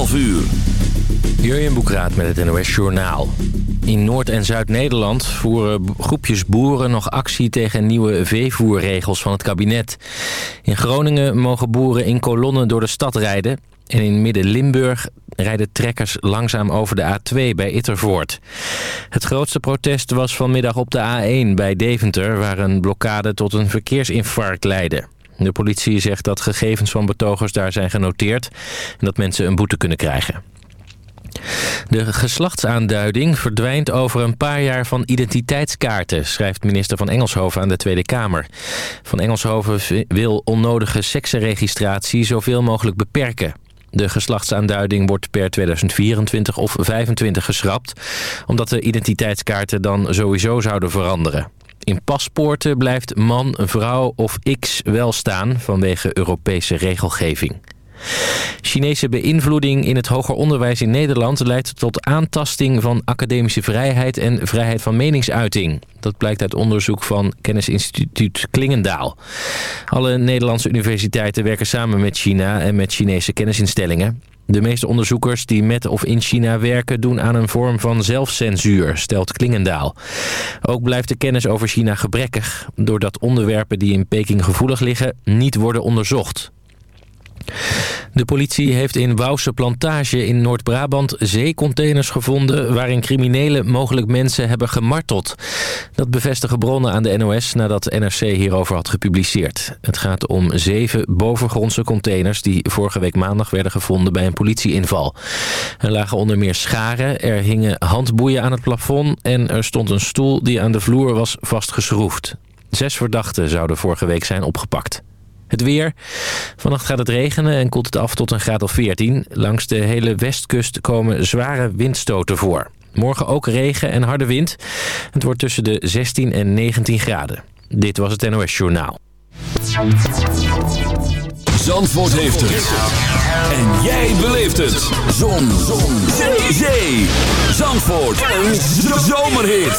12 uur. Jurjen Boekraat met het NOS Journaal. In Noord- en Zuid-Nederland voeren groepjes boeren nog actie tegen nieuwe veevoerregels van het kabinet. In Groningen mogen boeren in kolonnen door de stad rijden. En in Midden-Limburg rijden trekkers langzaam over de A2 bij Ittervoort. Het grootste protest was vanmiddag op de A1 bij Deventer... waar een blokkade tot een verkeersinfarct leidde. De politie zegt dat gegevens van betogers daar zijn genoteerd... en dat mensen een boete kunnen krijgen. De geslachtsaanduiding verdwijnt over een paar jaar van identiteitskaarten... schrijft minister van Engelshoven aan de Tweede Kamer. Van Engelshoven wil onnodige seksenregistratie zoveel mogelijk beperken. De geslachtsaanduiding wordt per 2024 of 2025 geschrapt... omdat de identiteitskaarten dan sowieso zouden veranderen. In paspoorten blijft man, vrouw of x wel staan vanwege Europese regelgeving. Chinese beïnvloeding in het hoger onderwijs in Nederland... leidt tot aantasting van academische vrijheid en vrijheid van meningsuiting. Dat blijkt uit onderzoek van kennisinstituut Klingendaal. Alle Nederlandse universiteiten werken samen met China en met Chinese kennisinstellingen. De meeste onderzoekers die met of in China werken... doen aan een vorm van zelfcensuur, stelt Klingendaal. Ook blijft de kennis over China gebrekkig... doordat onderwerpen die in Peking gevoelig liggen niet worden onderzocht. De politie heeft in Wouwse Plantage in Noord-Brabant zeecontainers gevonden... waarin criminelen mogelijk mensen hebben gemarteld. Dat bevestigen bronnen aan de NOS nadat NRC hierover had gepubliceerd. Het gaat om zeven bovengrondse containers... die vorige week maandag werden gevonden bij een politieinval. Er lagen onder meer scharen, er hingen handboeien aan het plafond... en er stond een stoel die aan de vloer was vastgeschroefd. Zes verdachten zouden vorige week zijn opgepakt. Het weer. Vannacht gaat het regenen en koelt het af tot een graad of 14. Langs de hele westkust komen zware windstoten voor. Morgen ook regen en harde wind. Het wordt tussen de 16 en 19 graden. Dit was het NOS Journaal. Zandvoort heeft het. En jij beleeft het. Zon. Zon. Zee. Zandvoort. Een zomerhit